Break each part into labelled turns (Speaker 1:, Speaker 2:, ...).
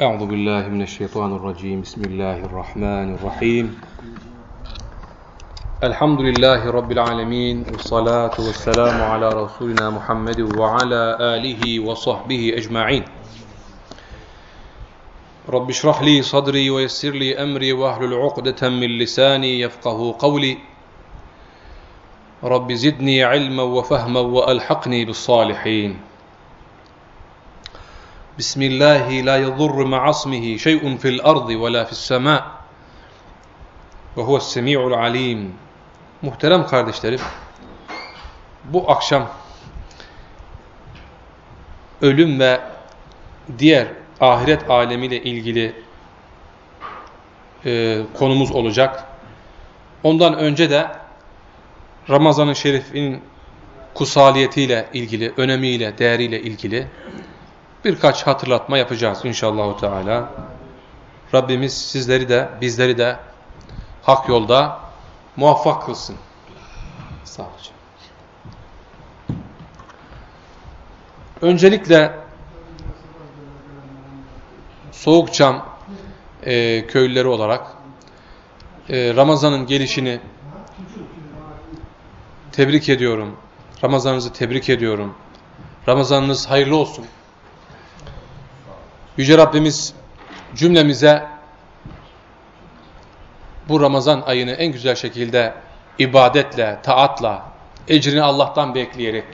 Speaker 1: أعوذ بالله من الشيطان الرجيم. بسم الله الرحمن الرحيم. الحمد لله رب العالمين والصلاة والسلام على رسولنا محمد وعلى آله وصحبه أجمعين. رب اشرح لي صدري ويسر لي أمري واحلل عقدة من لساني يفقه قولي. رب زدني علما وفهما وألحقني بالصالحين. بسم الله لا يضر مع اسمه شيء في الأرض ولا في السماء وهو السميع العليم Muhterem kardeşlerim, bu akşam ölüm ve diğer ahiret alemiyle ilgili e, konumuz olacak. Ondan önce de Ramazan-ı Şerif'in kusaliyetiyle ilgili, önemiyle, değeriyle ilgili birkaç hatırlatma yapacağız inşallah Teala. Rabbimiz sizleri de bizleri de hak yolda muvaffak kılsın. Sağ olun. Öncelikle Soğukçam e, köylüleri olarak e, Ramazan'ın gelişini tebrik ediyorum. Ramazanınızı tebrik ediyorum. Ramazanınız hayırlı olsun. Yüce Rabbimiz cümlemize bu Ramazan ayını en güzel şekilde ibadetle, taatla, ecrini Allah'tan bekleyerek,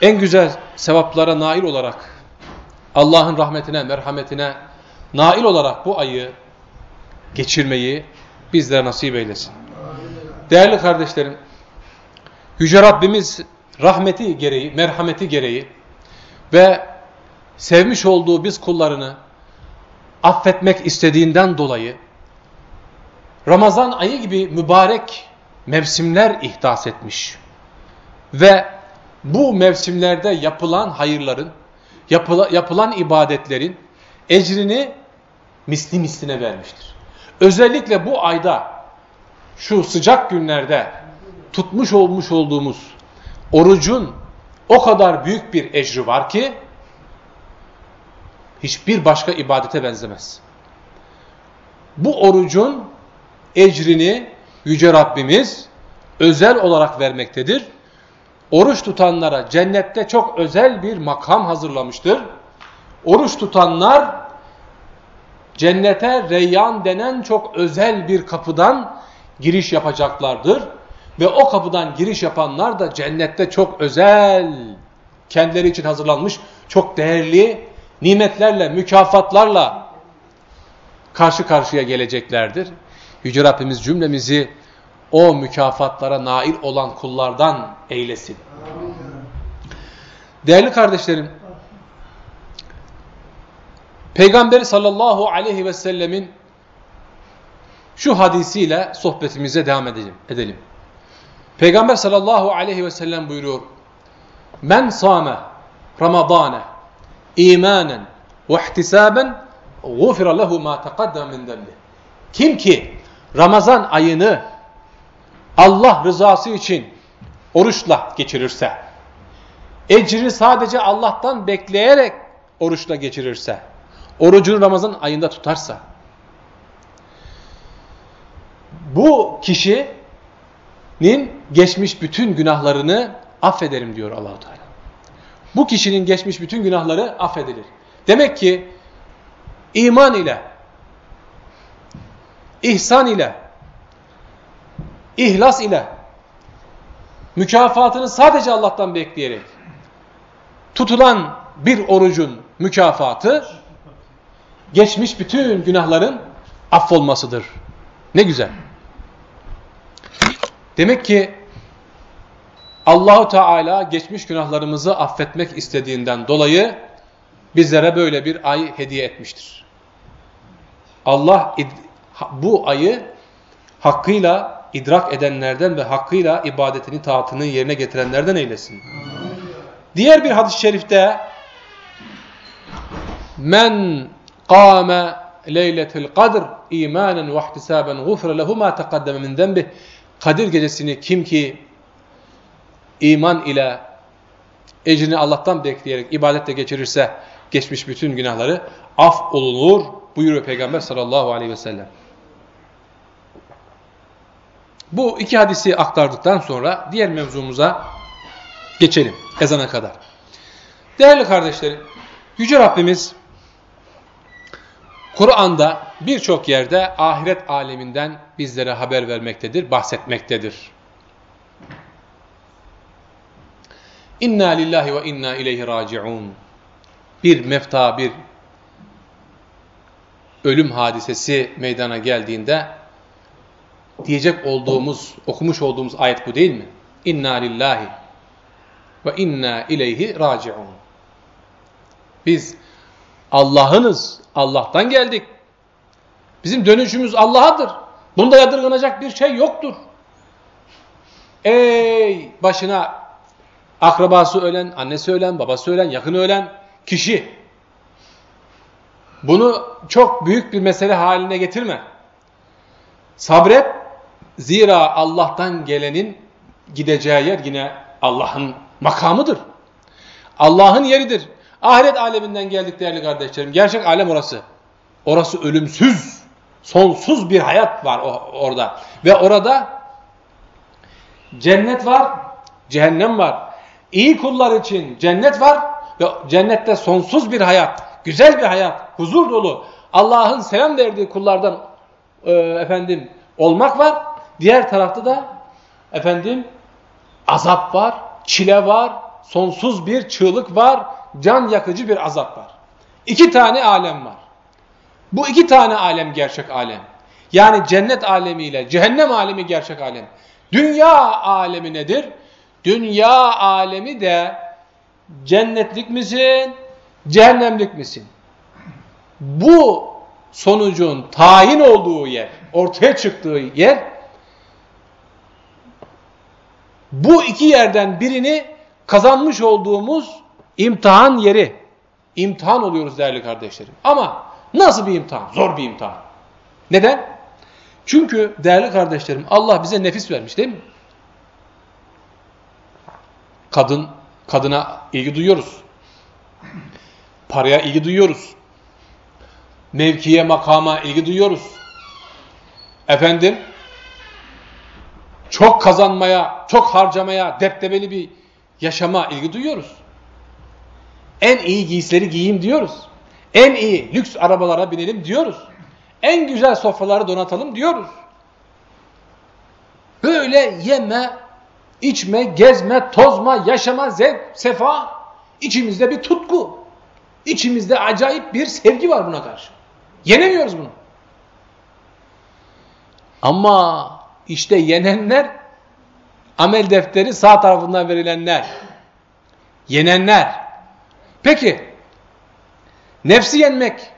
Speaker 1: en güzel sevaplara nail olarak, Allah'ın rahmetine, merhametine nail olarak bu ayı geçirmeyi bizlere nasip eylesin. Değerli kardeşlerim, Yüce Rabbimiz rahmeti gereği, merhameti gereği ve sevmiş olduğu biz kullarını affetmek istediğinden dolayı Ramazan ayı gibi mübarek mevsimler ihdas etmiş. Ve bu mevsimlerde yapılan hayırların, yapıla, yapılan ibadetlerin ecrini misli misline vermiştir. Özellikle bu ayda, şu sıcak günlerde tutmuş olmuş olduğumuz orucun o kadar büyük bir ecri var ki, hiçbir başka ibadete benzemez. Bu orucun ecrini Yüce Rabbimiz özel olarak vermektedir. Oruç tutanlara cennette çok özel bir makam hazırlamıştır. Oruç tutanlar cennete reyyan denen çok özel bir kapıdan giriş yapacaklardır. Ve o kapıdan giriş yapanlar da cennette çok özel, kendileri için hazırlanmış çok değerli nimetlerle, mükafatlarla karşı karşıya geleceklerdir. Yüce Rabbimiz cümlemizi o mükafatlara nail olan kullardan eylesin. Değerli kardeşlerim, Peygamber sallallahu aleyhi ve sellemin şu hadisiyle sohbetimize devam edelim. Peygamber sallallahu aleyhi ve sellem buyuruyor. Men sâme Ramazâne imanen ve ihtisaben gufira lehu ma taqaddama min dembi. Kim ki Ramazan ayını Allah rızası için oruçla geçirirse, ecrini sadece Allah'tan bekleyerek oruçla geçirirse, orucunu Ramazan ayında tutarsa, bu kişinin geçmiş bütün günahlarını affederim diyor Allahu Teala. Bu kişinin geçmiş bütün günahları affedilir. Demek ki iman ile, ihsan ile, ihlas ile, mükafatını sadece Allah'tan bekleyerek tutulan bir orucun mükafatı geçmiş bütün günahların affolmasıdır. Ne güzel. Demek ki Allahu Teala geçmiş günahlarımızı affetmek istediğinden dolayı bizlere böyle bir ay hediye etmiştir. Allah bu ayı hakkıyla idrak edenlerden ve hakkıyla ibadetini, taatını yerine getirenlerden eylesin. Diğer bir hadis-i şerifte men qame leyletil kadr imanen ve ihtisaben gufre lehu ma min denbih Kadir gecesini kim ki iman ile ecrini Allah'tan bekleyerek ibadetle geçirirse geçmiş bütün günahları af olunur buyuruyor Peygamber sallallahu aleyhi ve sellem. Bu iki hadisi aktardıktan sonra diğer mevzumuza geçelim ezana kadar. Değerli kardeşlerim, Yüce Rabbimiz Kur'an'da birçok yerde ahiret aleminden bizlere haber vermektedir, bahsetmektedir. İnna lillahi ve inna ileyhi raciun. Bir mefta, bir ölüm hadisesi meydana geldiğinde diyecek olduğumuz, okumuş olduğumuz ayet bu değil mi? İnna lillahi ve inna ileyhi raciun. Biz Allah'ınız, Allah'tan geldik. Bizim dönüşümüz Allah'adır. Bunda yadırganacak bir şey yoktur. Ey başına akrabası ölen, annesi ölen, babası ölen, yakını ölen kişi. Bunu çok büyük bir mesele haline getirme. Sabret. Zira Allah'tan gelenin gideceği yer yine Allah'ın makamıdır. Allah'ın yeridir. Ahiret aleminden geldik değerli kardeşlerim. Gerçek alem orası. Orası ölümsüz, sonsuz bir hayat var orada. Ve orada cennet var, cehennem var. İyi kullar için cennet var ve cennette sonsuz bir hayat, güzel bir hayat, huzur dolu. Allah'ın selam verdiği kullardan e, efendim olmak var. Diğer tarafta da efendim azap var, çile var, sonsuz bir çığlık var, can yakıcı bir azap var. İki tane alem var. Bu iki tane alem gerçek alem. Yani cennet alemiyle cehennem alemi gerçek alem. Dünya alemi nedir? Dünya alemi de cennetlik misin, cehennemlik misin? Bu sonucun tayin olduğu yer, ortaya çıktığı yer bu iki yerden birini kazanmış olduğumuz imtihan yeri. İmtihan oluyoruz değerli kardeşlerim. Ama nasıl bir imtihan? Zor bir imtihan. Neden? Çünkü değerli kardeşlerim Allah bize nefis vermiş değil mi? Kadın, kadına ilgi duyuyoruz. Paraya ilgi duyuyoruz. Mevkiye, makama ilgi duyuyoruz. Efendim, çok kazanmaya, çok harcamaya, deptebeli bir yaşama ilgi duyuyoruz. En iyi giysileri giyeyim diyoruz. En iyi lüks arabalara binelim diyoruz. En güzel sofraları donatalım diyoruz. Böyle yeme, içme, gezme, tozma, yaşama, zevk, sefa. içimizde bir tutku. İçimizde acayip bir sevgi var buna karşı. Yenemiyoruz bunu. Ama işte yenenler amel defteri sağ tarafından verilenler. Yenenler. Peki nefsi yenmek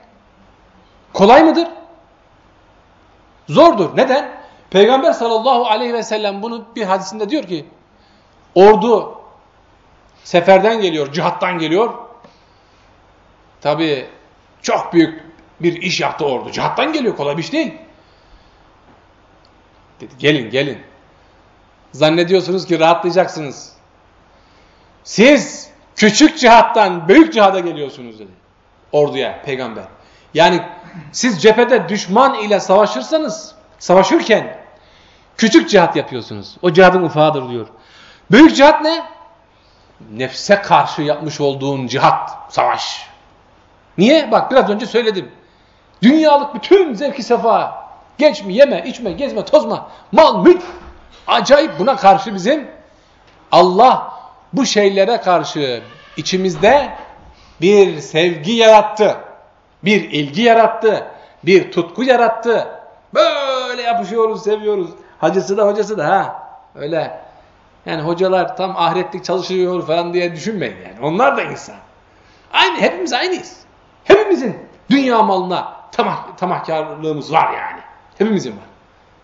Speaker 1: kolay mıdır? Zordur. Neden? Peygamber sallallahu aleyhi ve sellem bunu bir hadisinde diyor ki ordu seferden geliyor, cihattan geliyor. Tabi çok büyük bir iş yaptı ordu. Cihattan geliyor kolay bir iş değil. Dedi gelin gelin. Zannediyorsunuz ki rahatlayacaksınız. Siz küçük cihattan büyük cihada geliyorsunuz dedi. Orduya peygamber. Yani siz cephede düşman ile savaşırsanız, savaşırken küçük cihat yapıyorsunuz. O cihadın ufağıdır diyor. Büyük cihat ne? Nefse karşı yapmış olduğun cihat, savaş. Niye? Bak biraz önce söyledim. Dünyalık bütün zevki sefa, geç mi, yeme, içme, gezme, tozma, mal, mülk. Acayip buna karşı bizim Allah bu şeylere karşı içimizde bir sevgi yarattı. Bir ilgi yarattı. Bir tutku yarattı. Böyle yapışıyoruz, seviyoruz. Hacısı da hocası da ha. Öyle. Yani hocalar tam ahiretlik çalışıyor falan diye düşünmeyin yani. Onlar da insan. Aynı, hepimiz aynıyız. Hepimizin dünya malına tamah, tamahkarlığımız var yani. Hepimizin var.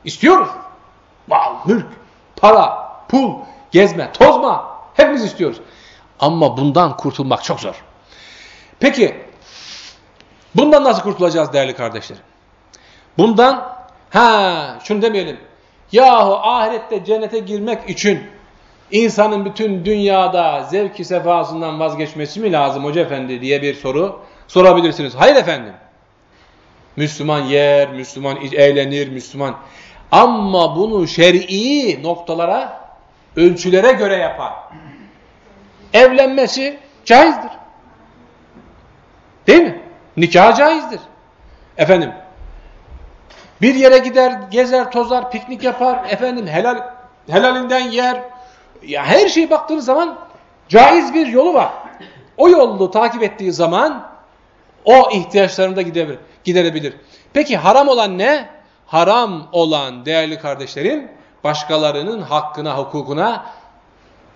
Speaker 1: İstiyoruz. Mal, mülk, para, pul, gezme, tozma. Hepimiz istiyoruz. Ama bundan kurtulmak çok zor. Peki, bundan nasıl kurtulacağız değerli kardeşlerim? Bundan, ha şunu demeyelim. Yahu ahirette cennete girmek için insanın bütün dünyada zevki sefasından vazgeçmesi mi lazım hoca efendi diye bir soru sorabilirsiniz. Hayır efendim. Müslüman yer, Müslüman eğlenir, Müslüman. Ama bunu şer'i noktalara, ölçülere göre yapar. Evlenmesi caizdir. Değil mi? Nikah caizdir. Efendim, bir yere gider, gezer, tozar, piknik yapar, efendim helal helalinden yer. Ya her şeye baktığınız zaman caiz bir yolu var. O yolu takip ettiği zaman o ihtiyaçlarını da gidebilir, giderebilir. Peki haram olan ne? Haram olan değerli kardeşlerim, başkalarının hakkına, hukukuna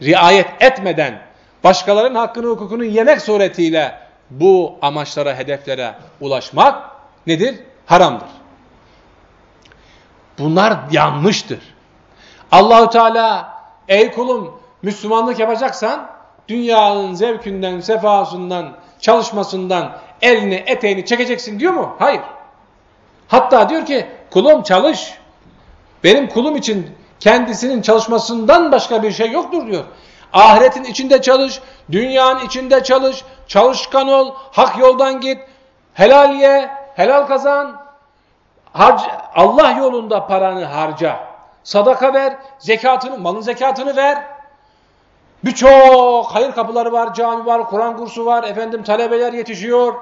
Speaker 1: riayet etmeden, başkalarının hakkını, hukukunu yemek suretiyle bu amaçlara, hedeflere ulaşmak nedir? Haramdır. Bunlar yanlıştır. Allahu Teala ey kulum Müslümanlık yapacaksan dünyanın zevkünden, sefasından, çalışmasından elini, eteğini çekeceksin diyor mu? Hayır. Hatta diyor ki kulum çalış. Benim kulum için kendisinin çalışmasından başka bir şey yoktur diyor. Ahiretin içinde çalış, dünyanın içinde çalış, çalışkan ol, hak yoldan git, helal ye, helal kazan, harca, Allah yolunda paranı harca, sadaka ver, zekatını, malın zekatını ver. Birçok hayır kapıları var, cami var, Kur'an kursu var, efendim talebeler yetişiyor.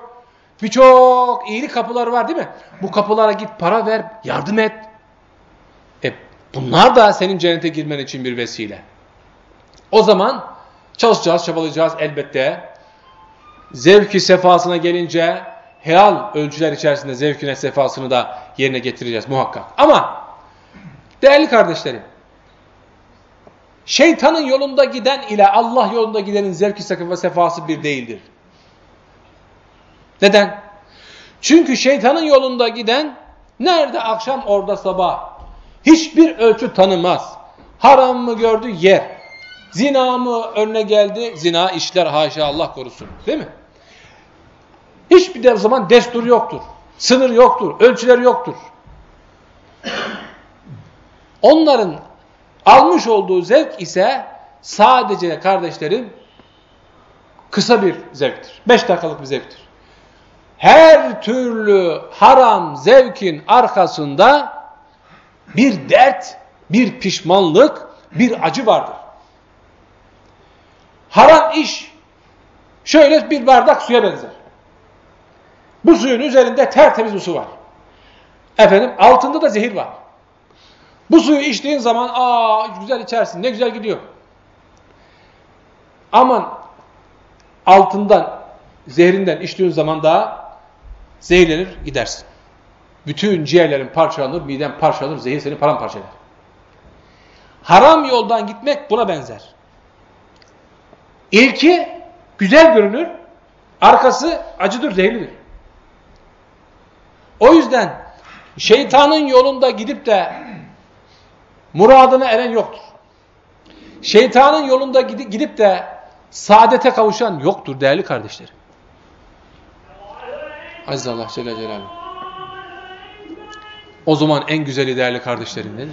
Speaker 1: Birçok iyilik kapıları var değil mi? Bu kapılara git para ver, yardım et. E, bunlar da senin cennete girmen için bir vesile. O zaman çalışacağız, çabalayacağız elbette. Zevki sefasına gelince helal ölçüler içerisinde zevkine sefasını da yerine getireceğiz muhakkak. Ama değerli kardeşlerim, şeytanın yolunda giden ile Allah yolunda gidenin zevki ve sefası bir değildir. Neden? Çünkü şeytanın yolunda giden nerede akşam orada sabah. Hiçbir ölçü tanımaz. Haram mı gördü yer. Zina mı önüne geldi? Zina işler haşa Allah korusun. Değil mi? Hiçbir de zaman destur yoktur. Sınır yoktur. Ölçüler yoktur. Onların almış olduğu zevk ise sadece kardeşlerim kısa bir zevktir. Beş dakikalık bir zevktir. Her türlü haram zevkin arkasında bir dert, bir pişmanlık, bir acı vardır. Haram iş şöyle bir bardak suya benzer. Bu suyun üzerinde tertemiz bir su var. Efendim altında da zehir var. Bu suyu içtiğin zaman aa güzel içersin ne güzel gidiyor. Aman altından zehrinden içtiğin zaman daha zehirlenir gidersin. Bütün ciğerlerin parçalanır, miden parçalanır, zehir seni paramparçalar. Haram yoldan gitmek buna benzer. İlki güzel görünür, arkası acıdır, zehirlidir. O yüzden şeytanın yolunda gidip de muradına eren yoktur. Şeytanın yolunda gidip de saadete kavuşan yoktur değerli kardeşlerim. Aziz Allah Celle Celaluhu. O zaman en güzeli değerli kardeşlerim değil?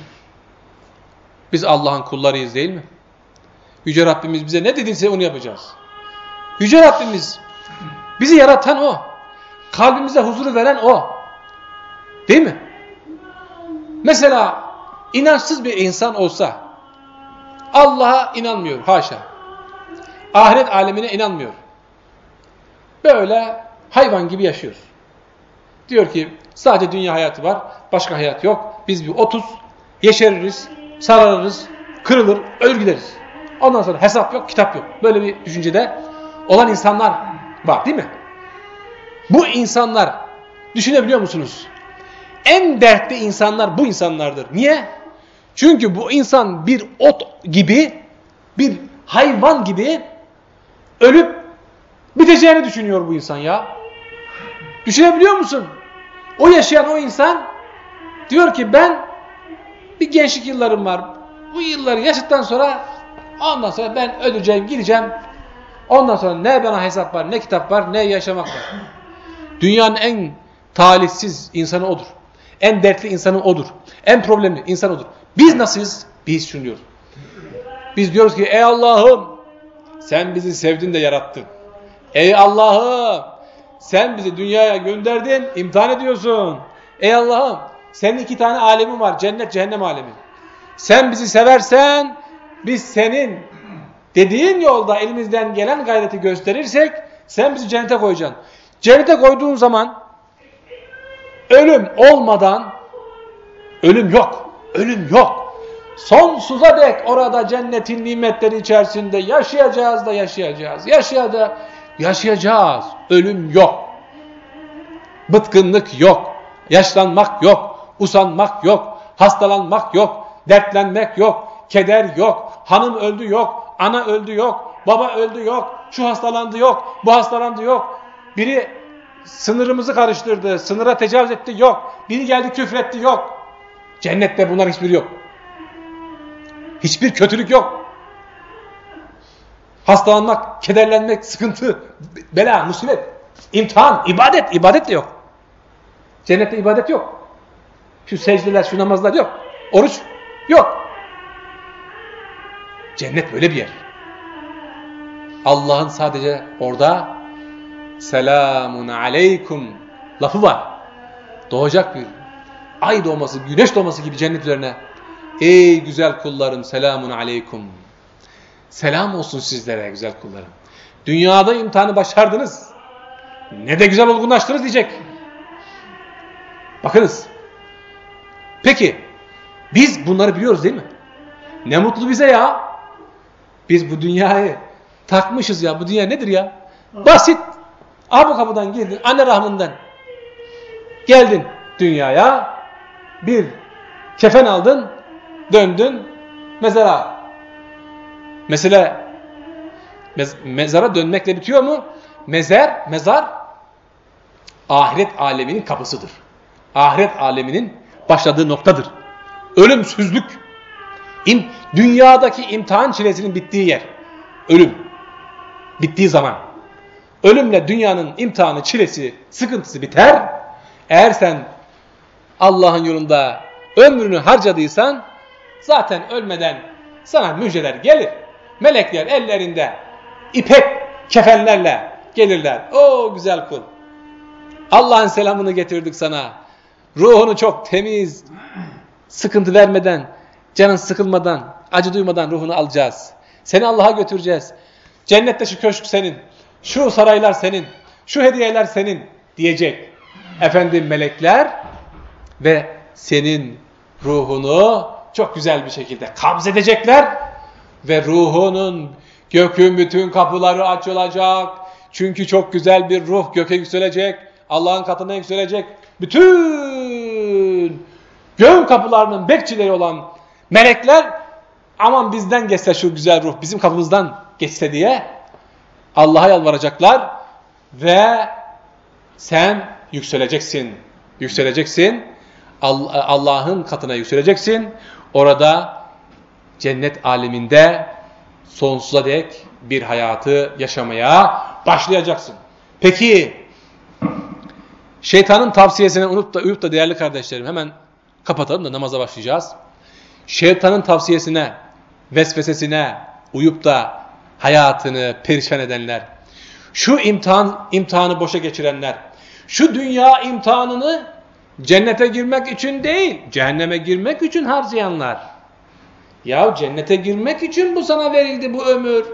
Speaker 1: Biz Allah'ın kullarıyız değil mi? Yüce Rabbimiz bize ne dediyse onu yapacağız. Yüce Rabbimiz bizi yaratan O. Kalbimize huzuru veren O. Değil mi? Mesela inançsız bir insan olsa Allah'a inanmıyor haşa. Ahiret alemine inanmıyor. Böyle hayvan gibi yaşıyor. Diyor ki sadece dünya hayatı var, başka hayat yok. Biz bir otuz, yeşeririz, sararırız, kırılır, ölür gideriz. Ondan sonra hesap yok, kitap yok. Böyle bir düşüncede olan insanlar var değil mi? Bu insanlar düşünebiliyor musunuz? En dertli insanlar bu insanlardır. Niye? Çünkü bu insan bir ot gibi, bir hayvan gibi ölüp biteceğini düşünüyor bu insan ya. Düşünebiliyor musun? O yaşayan o insan diyor ki ben bir gençlik yıllarım var. Bu yılları yaşadıktan sonra ondan sonra ben öleceğim, gideceğim. Ondan sonra ne bana hesap var, ne kitap var, ne yaşamak var. Dünyanın en talihsiz insanı odur. En dertli insanı odur. En problemli insan odur. Biz nasılız? Biz şunu Biz diyoruz ki ey Allah'ım sen bizi sevdin de yarattın. Ey Allah'ım sen bizi dünyaya gönderdin, imtihan ediyorsun. Ey Allah'ım senin iki tane alemin var. Cennet, cehennem alemi. Sen bizi seversen biz senin dediğin yolda elimizden gelen gayreti gösterirsek sen bizi cennete koyacaksın. Cennete koyduğun zaman ölüm olmadan ölüm yok. Ölüm yok. Sonsuza dek orada cennetin nimetleri içerisinde yaşayacağız da yaşayacağız. Yaşayacağız. Yaşayacağız. Ölüm yok. Bıtkınlık yok. Yaşlanmak yok. Usanmak yok. Hastalanmak yok. Dertlenmek yok. Keder yok. Hanım öldü yok. Ana öldü yok. Baba öldü yok. Şu hastalandı yok. Bu hastalandı yok. Biri sınırımızı karıştırdı. Sınıra tecavüz etti yok. Biri geldi küfretti yok. Cennette bunlar hiçbir yok. Hiçbir kötülük yok. Hastalanmak, kederlenmek, sıkıntı, bela, musibet, imtihan, ibadet, ibadet de yok. Cennette ibadet yok. Şu secdeler, şu namazlar yok. Oruç yok. Cennet böyle bir yer. Allah'ın sadece orada selamun aleykum lafı var. Doğacak bir ay doğması, güneş doğması gibi cennet üzerine. Ey güzel kullarım selamun aleykum. Selam olsun sizlere güzel kullarım. Dünyada imtihanı başardınız. Ne de güzel olgunlaştınız diyecek. Bakınız. Peki biz bunları biliyoruz değil mi? Ne mutlu bize ya. Biz bu dünyayı takmışız ya. Bu dünya nedir ya? Basit. Ah bu kapıdan girdin. Anne rahmından. Geldin dünyaya. Bir kefen aldın. Döndün. Mezara. Mesela mez mezara dönmekle bitiyor mu? Mezer, mezar ahiret aleminin kapısıdır. Ahiret aleminin başladığı noktadır. Ölümsüzlük. İm, dünyadaki imtihan çilesinin bittiği yer. Ölüm. Bittiği zaman. Ölümle dünyanın imtihanı, çilesi, sıkıntısı biter. Eğer sen Allah'ın yolunda ömrünü harcadıysan zaten ölmeden sana müjdeler gelir. Melekler ellerinde ipek kefenlerle gelirler. O güzel kul. Allah'ın selamını getirdik sana. Ruhunu çok temiz, sıkıntı vermeden, canın sıkılmadan, acı duymadan ruhunu alacağız. Seni Allah'a götüreceğiz. Cennette şu köşk senin, şu saraylar senin, şu hediyeler senin diyecek. Efendim melekler ve senin ruhunu çok güzel bir şekilde kabz edecekler ve ruhunun gökün bütün kapıları açılacak. Çünkü çok güzel bir ruh göke yükselecek. Allah'ın katına yükselecek. Bütün gök kapılarının bekçileri olan melekler aman bizden geçse şu güzel ruh bizim kapımızdan geçse diye Allah'a yalvaracaklar ve sen yükseleceksin. Yükseleceksin. Allah'ın katına yükseleceksin. Orada cennet aleminde sonsuza dek bir hayatı yaşamaya başlayacaksın. Peki şeytanın tavsiyesini unut da uyup da değerli kardeşlerim hemen kapatalım da namaza başlayacağız. Şeytanın tavsiyesine, vesvesesine uyup da hayatını perişan edenler, şu imtihan imtihanı boşa geçirenler, şu dünya imtihanını cennete girmek için değil, cehenneme girmek için harcayanlar. Ya cennete girmek için bu sana verildi bu ömür.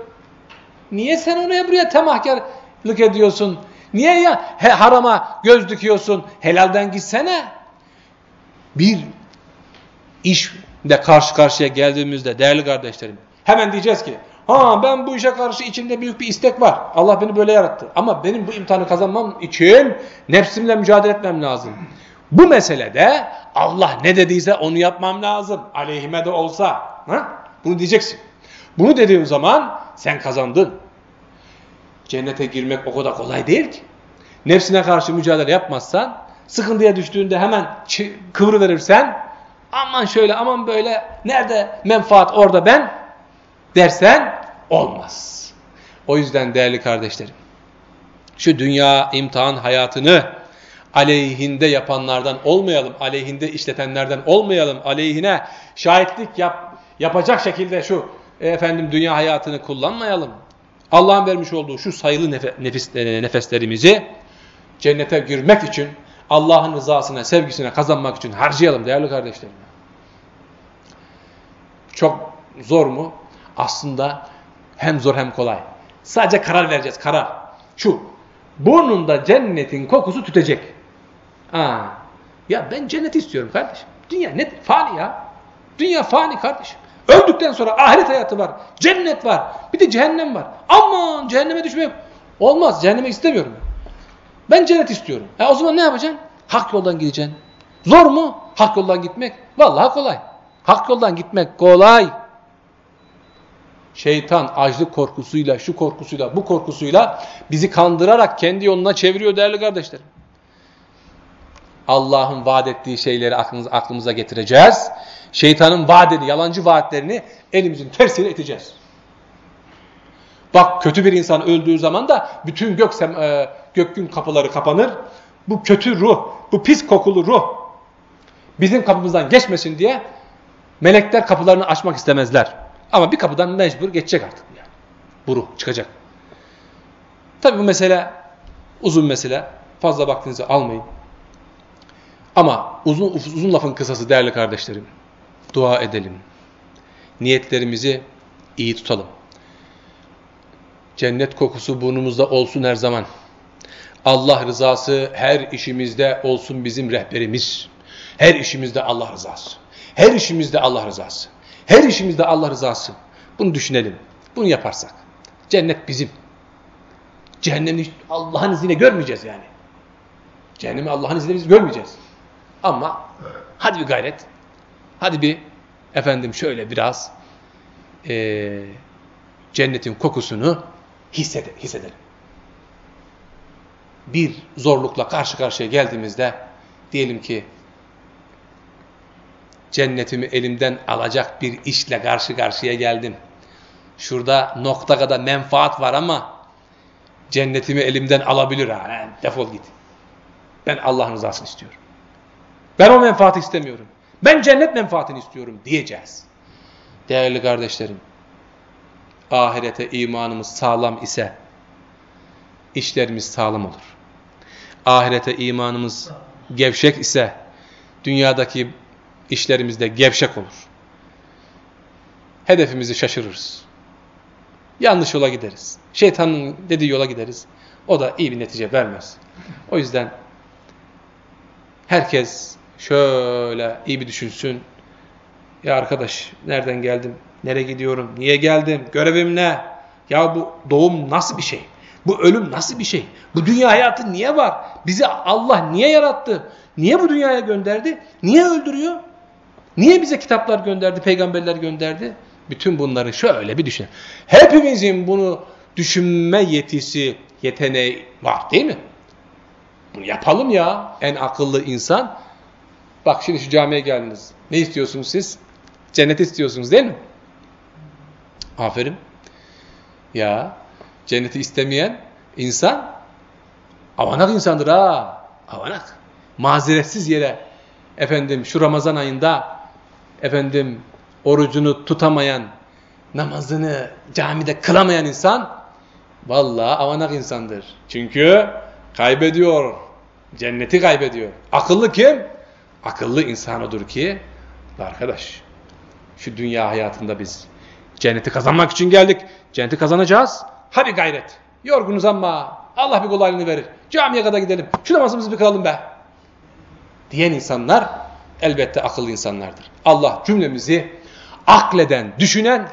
Speaker 1: Niye sen oraya buraya temahkarlık ediyorsun? Niye ya he, harama göz dikiyorsun? Helalden gitsene. Bir işle karşı karşıya geldiğimizde değerli kardeşlerim hemen diyeceğiz ki ha ben bu işe karşı içimde büyük bir istek var. Allah beni böyle yarattı. Ama benim bu imtihanı kazanmam için nefsimle mücadele etmem lazım. Bu meselede Allah ne dediyse onu yapmam lazım. Aleyhime de olsa. Ha? Bunu diyeceksin. Bunu dediğin zaman sen kazandın. Cennete girmek o kadar kolay değil ki. Nefsine karşı mücadele yapmazsan, sıkıntıya düştüğünde hemen kıvrıverirsen, aman şöyle aman böyle, nerede menfaat orada ben dersen olmaz. O yüzden değerli kardeşlerim, şu dünya imtihan hayatını aleyhinde yapanlardan olmayalım, aleyhinde işletenlerden olmayalım, aleyhine şahitlik yap, yapacak şekilde şu e, efendim dünya hayatını kullanmayalım. Allah'ın vermiş olduğu şu sayılı nefis, e, nefeslerimizi cennete girmek için, Allah'ın rızasına, sevgisine kazanmak için harcayalım değerli kardeşlerim. Çok zor mu? Aslında hem zor hem kolay. Sadece karar vereceğiz, karar. Şu, burnunda cennetin kokusu tütecek. Aa, ya ben cenneti istiyorum kardeşim. Dünya ne? Fani ya. Dünya fani kardeşim. Öldükten sonra ahiret hayatı var. Cennet var. Bir de cehennem var. Aman cehenneme düşmeyeyim. Olmaz. Cehenneme istemiyorum. Ben cennet istiyorum. E o zaman ne yapacaksın? Hak yoldan gideceksin. Zor mu? Hak yoldan gitmek. Vallahi kolay. Hak yoldan gitmek kolay. Şeytan açlık korkusuyla, şu korkusuyla, bu korkusuyla bizi kandırarak kendi yoluna çeviriyor değerli kardeşlerim. Allah'ın vaat ettiği şeyleri aklımıza, aklımıza getireceğiz. Şeytanın vaadini, yalancı vaatlerini elimizin tersiyle iteceğiz. Bak kötü bir insan öldüğü zaman da bütün gök, e, gökün kapıları kapanır. Bu kötü ruh, bu pis kokulu ruh bizim kapımızdan geçmesin diye melekler kapılarını açmak istemezler. Ama bir kapıdan mecbur geçecek artık. Yani. Bu ruh çıkacak. Tabi bu mesele uzun mesele. Fazla vaktinizi almayın. Ama uzun, uzun lafın kısası değerli kardeşlerim. Dua edelim. Niyetlerimizi iyi tutalım. Cennet kokusu burnumuzda olsun her zaman. Allah rızası her işimizde olsun bizim rehberimiz. Her işimizde Allah rızası. Her işimizde Allah rızası. Her işimizde Allah rızası. Bunu düşünelim. Bunu yaparsak. Cennet bizim. Cehennemi Allah'ın izniyle görmeyeceğiz yani. Cehennemi Allah'ın izniyle biz görmeyeceğiz. Ama hadi bir gayret. Hadi bir efendim şöyle biraz e, cennetin kokusunu hissede, hissedelim. Bir zorlukla karşı karşıya geldiğimizde diyelim ki cennetimi elimden alacak bir işle karşı karşıya geldim. Şurada nokta kadar menfaat var ama cennetimi elimden alabilir ha. Defol git. Ben Allah'ın rızasını istiyorum. Ben o menfaati istemiyorum. Ben cennet menfaatini istiyorum diyeceğiz. Değerli kardeşlerim, ahirete imanımız sağlam ise işlerimiz sağlam olur. Ahirete imanımız gevşek ise dünyadaki işlerimizde gevşek olur. Hedefimizi şaşırırız. Yanlış yola gideriz. Şeytanın dediği yola gideriz. O da iyi bir netice vermez. O yüzden herkes şöyle iyi bir düşünsün. Ya arkadaş nereden geldim? Nereye gidiyorum? Niye geldim? Görevim ne? Ya bu doğum nasıl bir şey? Bu ölüm nasıl bir şey? Bu dünya hayatı niye var? Bizi Allah niye yarattı? Niye bu dünyaya gönderdi? Niye öldürüyor? Niye bize kitaplar gönderdi, peygamberler gönderdi? Bütün bunları şöyle bir düşün. Hepimizin bunu düşünme yetisi, yeteneği var değil mi? Bunu yapalım ya. En akıllı insan. Bak şimdi şu camiye geldiniz. Ne istiyorsunuz siz? Cennet istiyorsunuz değil mi? Aferin. Ya cenneti istemeyen insan avanak insandır ha. Avanak. Mazeretsiz yere efendim şu Ramazan ayında efendim orucunu tutamayan, namazını camide kılamayan insan vallahi avanak insandır. Çünkü kaybediyor. Cenneti kaybediyor. Akıllı kim? Akıllı insan odur ki arkadaş şu dünya hayatında biz cenneti kazanmak için geldik. Cenneti kazanacağız. Hadi gayret. Yorgunuz ama Allah bir kolaylığını verir. Camiye kadar gidelim. Şu namazımızı bir kılalım be. Diyen insanlar elbette akıllı insanlardır. Allah cümlemizi akleden, düşünen,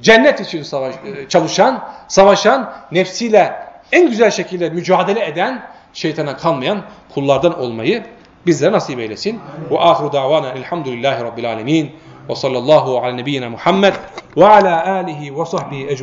Speaker 1: cennet için savaş, e, çalışan, savaşan, nefsiyle en güzel şekilde mücadele eden, şeytana kalmayan kullardan olmayı bizlere nasip eylesin. Ve ahiru davana elhamdülillahi rabbil alemin ve sallallahu ala nebiyyina Muhammed ve ala alihi ve sahbihi ecmaîn.